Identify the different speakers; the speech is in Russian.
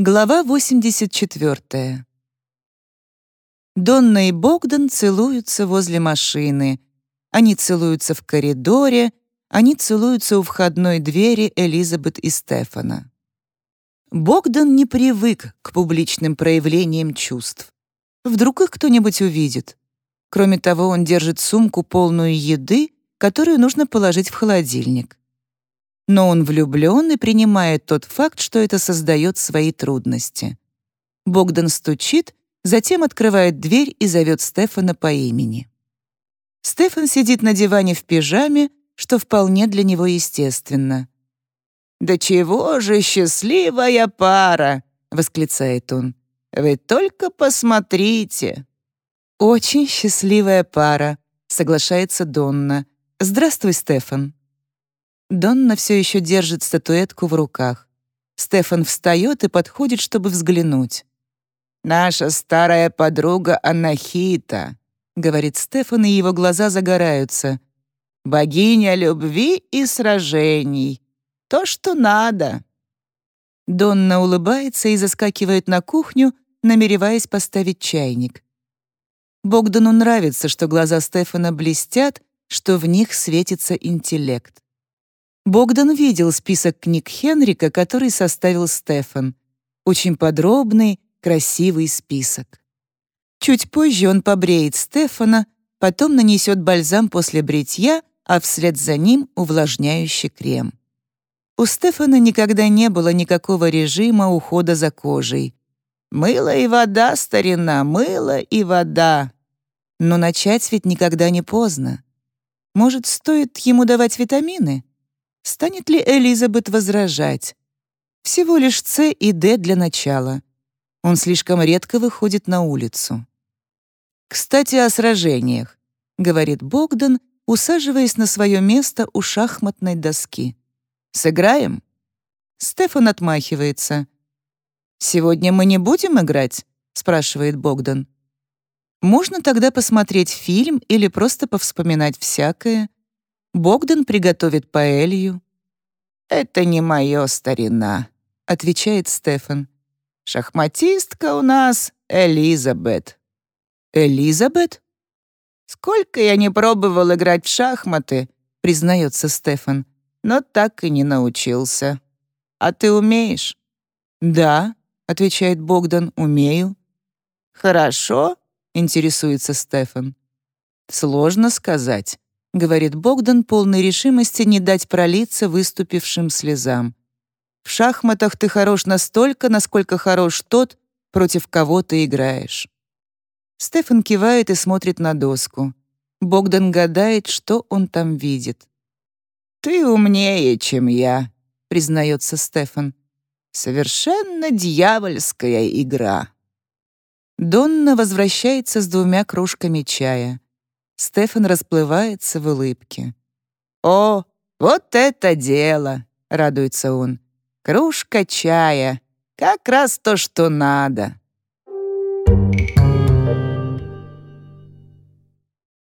Speaker 1: Глава 84. Донна и Богдан целуются возле машины. Они целуются в коридоре, они целуются у входной двери Элизабет и Стефана. Богдан не привык к публичным проявлениям чувств. Вдруг их кто-нибудь увидит. Кроме того, он держит сумку, полную еды, которую нужно положить в холодильник но он влюблен и принимает тот факт, что это создает свои трудности. Богдан стучит, затем открывает дверь и зовет Стефана по имени. Стефан сидит на диване в пижаме, что вполне для него естественно. «Да чего же счастливая пара!» — восклицает он. «Вы только посмотрите!» «Очень счастливая пара», — соглашается Донна. «Здравствуй, Стефан». Донна все еще держит статуэтку в руках. Стефан встает и подходит, чтобы взглянуть. «Наша старая подруга Анахита», — говорит Стефан, и его глаза загораются. «Богиня любви и сражений. То, что надо». Донна улыбается и заскакивает на кухню, намереваясь поставить чайник. Богдану нравится, что глаза Стефана блестят, что в них светится интеллект. Богдан видел список книг Хенрика, который составил Стефан. Очень подробный, красивый список. Чуть позже он побреет Стефана, потом нанесет бальзам после бритья, а вслед за ним увлажняющий крем. У Стефана никогда не было никакого режима ухода за кожей. Мыло и вода, старина, мыло и вода. Но начать ведь никогда не поздно. Может, стоит ему давать витамины? Станет ли Элизабет возражать? Всего лишь С и Д для начала. Он слишком редко выходит на улицу. «Кстати, о сражениях», — говорит Богдан, усаживаясь на свое место у шахматной доски. «Сыграем?» Стефан отмахивается. «Сегодня мы не будем играть?» — спрашивает Богдан. «Можно тогда посмотреть фильм или просто повспоминать всякое?» Богдан приготовит паэлью». «Это не моё старина», — отвечает Стефан. «Шахматистка у нас Элизабет». «Элизабет?» «Сколько я не пробовал играть в шахматы», — признается Стефан, «но так и не научился. А ты умеешь?» «Да», — отвечает Богдан, — «умею». «Хорошо?» — интересуется Стефан. «Сложно сказать. — говорит Богдан, полной решимости не дать пролиться выступившим слезам. «В шахматах ты хорош настолько, насколько хорош тот, против кого ты играешь». Стефан кивает и смотрит на доску. Богдан гадает, что он там видит. «Ты умнее, чем я», — признается Стефан. «Совершенно дьявольская игра». Донна возвращается с двумя кружками чая. Стефан расплывается в улыбке. «О, вот это дело!» — радуется он. «Кружка чая. Как раз то, что надо».